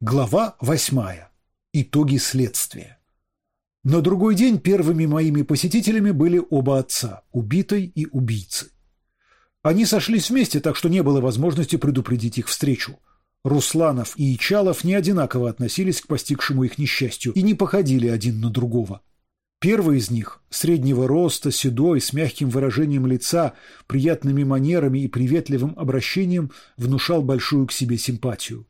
Глава восьмая. Итоги следствия. На другой день первыми моими посетителями были оба отца, убитой и убийцы. Они сошлись вместе, так что не было возможности предупредить их встречу. Русланов и Ичалов не одинаково относились к постигшему их несчастью и не походили один на другого. Первый из них, среднего роста, седой, с мягким выражением лица, приятными манерами и приветливым обращением, внушал большую к себе симпатию.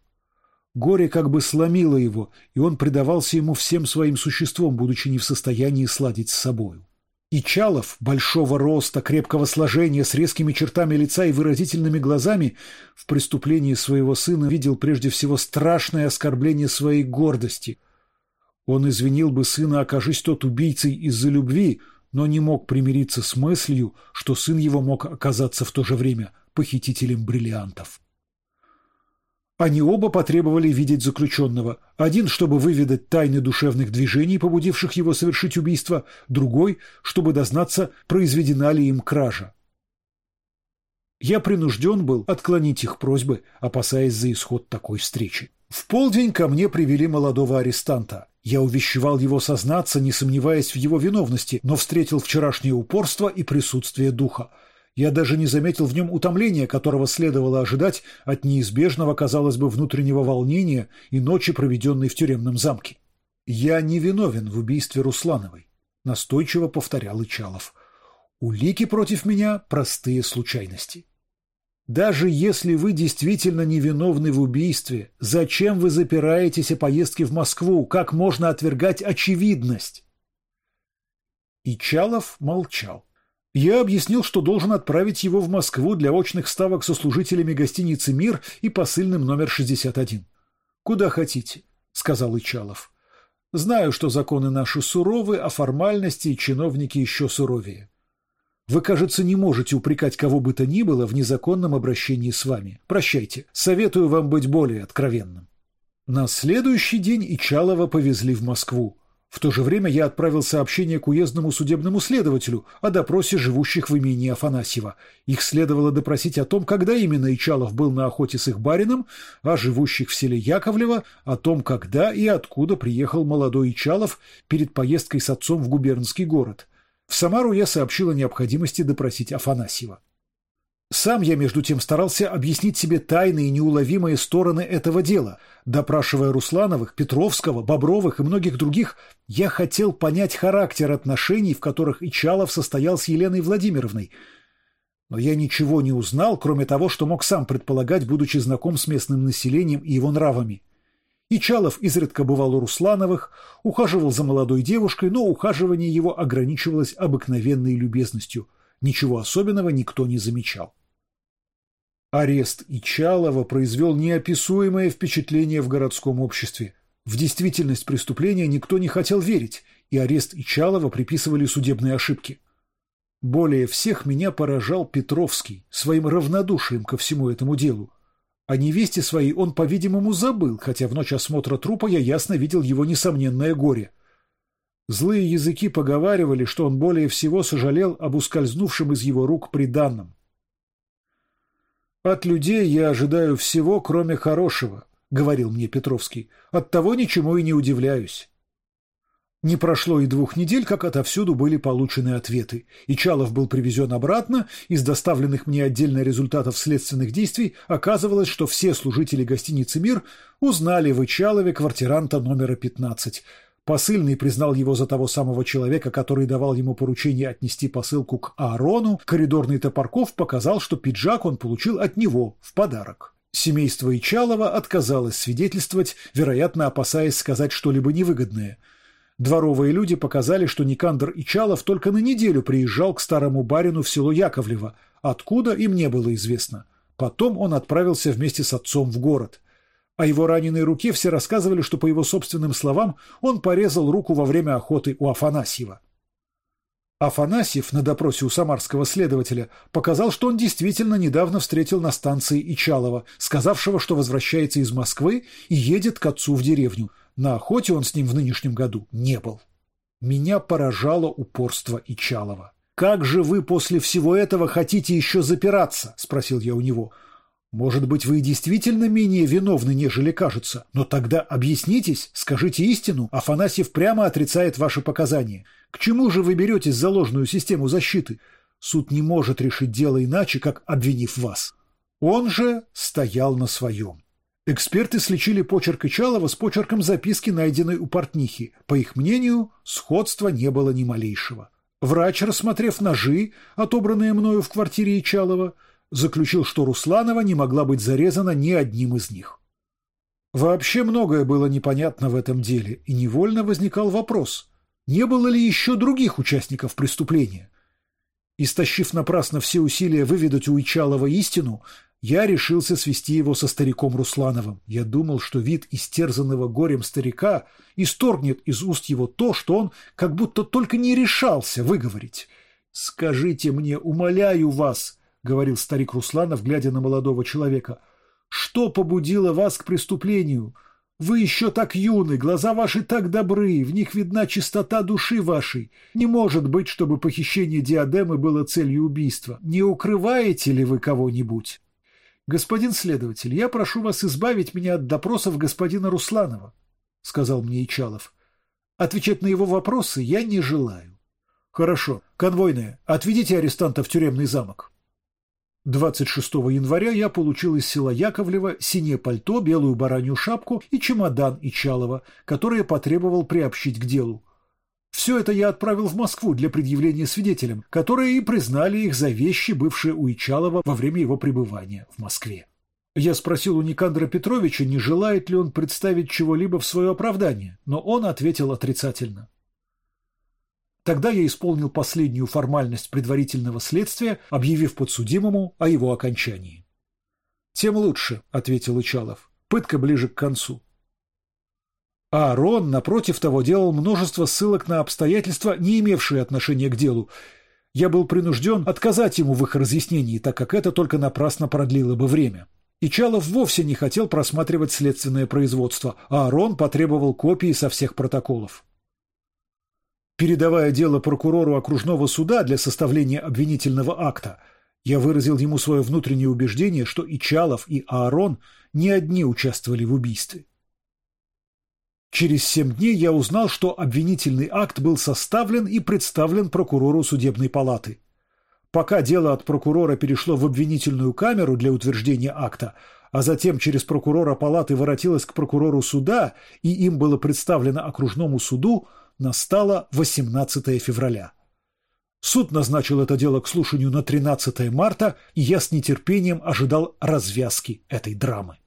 Горе как бы сломило его, и он предавался ему всем своим существом, будучи не в состоянии сладить с собою. И Чалов, большого роста, крепкого сложения, с резкими чертами лица и выразительными глазами, в преступлении своего сына видел прежде всего страшное оскорбление своей гордости. Он извинил бы сына, окажись тот убийцей из-за любви, но не мог примириться с мыслью, что сын его мог оказаться в то же время похитителем бриллиантов. Они оба потребовали видеть заключенного. Один, чтобы выведать тайны душевных движений, побудивших его совершить убийство, другой, чтобы дознаться, произведена ли им кража. Я принужден был отклонить их просьбы, опасаясь за исход такой встречи. В полдень ко мне привели молодого арестанта. Я увещевал его сознаться, не сомневаясь в его виновности, но встретил вчерашнее упорство и присутствие духа. Я даже не заметил в нем утомления, которого следовало ожидать от неизбежного, казалось бы, внутреннего волнения и ночи, проведенной в тюремном замке. «Я не виновен в убийстве Руслановой», — настойчиво повторял Ичалов. «Улики против меня — простые случайности». Даже если вы действительно невиновны в убийстве, зачем вы запираетесь о поездке в Москву? Как можно отвергать очевидность? Ичалов молчал. Я объяснил, что должен отправить его в Москву для очных ставок со служителями гостиницы «Мир» и посыльным номер 61. «Куда хотите», — сказал Ичалов. «Знаю, что законы наши суровы, а формальности и чиновники еще суровее. Вы, кажется, не можете упрекать кого бы то ни было в незаконном обращении с вами. Прощайте. Советую вам быть более откровенным». На следующий день Ичалова повезли в Москву. В то же время я отправил сообщение к уездному судебному следователю о допросе живущих в имении Афанасьева. Их следовало допросить о том, когда именно Ичалов был на охоте с их барином, о живущих в селе Яковлево, о том, когда и откуда приехал молодой Ичалов перед поездкой с отцом в губернский город. В Самару я сообщил о необходимости допросить Афанасьева. Сам я, между тем, старался объяснить себе тайные и неуловимые стороны этого дела. Допрашивая Руслановых, Петровского, Бобровых и многих других, я хотел понять характер отношений, в которых Ичалов состоял с Еленой Владимировной. Но я ничего не узнал, кроме того, что мог сам предполагать, будучи знаком с местным населением и его нравами. Ичалов изредка бывал у Руслановых, ухаживал за молодой девушкой, но ухаживание его ограничивалось обыкновенной любезностью. Ничего особенного никто не замечал. Арест Ичалова произвел неописуемое впечатление в городском обществе. В действительность преступления никто не хотел верить, и арест Ичалова приписывали судебные ошибки. Более всех меня поражал Петровский своим равнодушием ко всему этому делу. О невесте своей он, по-видимому, забыл, хотя в ночь осмотра трупа я ясно видел его несомненное горе. Злые языки поговаривали, что он более всего сожалел об ускользнувшем из его рук приданном. «От людей я ожидаю всего, кроме хорошего», — говорил мне Петровский. «Оттого ничему и не удивляюсь». Не прошло и двух недель, как отовсюду были получены ответы. И Чалов был привезен обратно, из доставленных мне отдельно результатов следственных действий оказывалось, что все служители гостиницы «Мир» узнали в Ичалове квартиранта номера 15. Посыльный признал его за того самого человека, который давал ему поручение отнести посылку к Аарону. Коридорный Топорков показал, что пиджак он получил от него в подарок. Семейство Ичалова отказалось свидетельствовать, вероятно, опасаясь сказать что-либо невыгодное. Дворовые люди показали, что Никандр Ичалов только на неделю приезжал к старому барину в село Яковлево, откуда им не было известно. Потом он отправился вместе с отцом в город – о его раненой руке все рассказывали, что, по его собственным словам, он порезал руку во время охоты у Афанасьева. Афанасьев на допросе у самарского следователя показал, что он действительно недавно встретил на станции Ичалова, сказавшего, что возвращается из Москвы и едет к отцу в деревню. На охоте он с ним в нынешнем году не был. Меня поражало упорство Ичалова. «Как же вы после всего этого хотите еще запираться?» – спросил я у него. Может быть, вы действительно менее виновны, нежели кажется, но тогда объяснитесь, скажите истину, Афанасьев прямо отрицает ваши показания. К чему же вы беретесь за ложную систему защиты? Суд не может решить дело иначе, как обвинив вас. Он же стоял на своем. Эксперты сличили почерк Ичалова с почерком записки, найденной у портнихи. По их мнению, сходства не было ни малейшего. Врач, рассмотрев ножи, отобранные мною в квартире Ичалова, заключил, что Русланова не могла быть зарезана ни одним из них. Вообще многое было непонятно в этом деле, и невольно возникал вопрос, не было ли еще других участников преступления. Истощив напрасно все усилия выведать у Ичалова истину, я решился свести его со стариком Руслановым. Я думал, что вид истерзанного горем старика исторгнет из уст его то, что он как будто только не решался выговорить. «Скажите мне, умоляю вас», — говорил старик Русланов, глядя на молодого человека, — «что побудило вас к преступлению? Вы еще так юны, глаза ваши так добры, в них видна чистота души вашей. Не может быть, чтобы похищение диадемы было целью убийства. Не укрываете ли вы кого-нибудь?» «Господин следователь, я прошу вас избавить меня от допросов господина Русланова», — сказал мне Ичалов. «Отвечать на его вопросы я не желаю». «Хорошо. Конвойные, отведите арестанта в тюремный замок». 26 января я получил из села Яковлева синее пальто, белую баранью шапку и чемодан Ичалова, который я потребовал приобщить к делу. Все это я отправил в Москву для предъявления свидетелям, которые и признали их за вещи, бывшие у Ичалова во время его пребывания в Москве. Я спросил у Никандра Петровича, не желает ли он представить чего-либо в свое оправдание, но он ответил отрицательно. Тогда я исполнил последнюю формальность предварительного следствия, объявив подсудимому о его окончании. «Тем лучше», — ответил Ичалов. «Пытка ближе к концу. А Рон, напротив того, делал множество ссылок на обстоятельства, не имевшие отношения к делу. Я был принужден отказать ему в их разъяснении, так как это только напрасно продлило бы время. И Чалов вовсе не хотел просматривать следственное производство, а Арон потребовал копии со всех протоколов. Передавая дело прокурору окружного суда для составления обвинительного акта, я выразил ему свое внутреннее убеждение, что и Чалов, и Аарон не одни участвовали в убийстве. Через семь дней я узнал, что обвинительный акт был составлен и представлен прокурору судебной палаты. Пока дело от прокурора перешло в обвинительную камеру для утверждения акта, а затем через прокурора палаты воротилось к прокурору суда и им было представлено окружному суду, настало 18 февраля. Суд назначил это дело к слушанию на 13 марта, и я с нетерпением ожидал развязки этой драмы.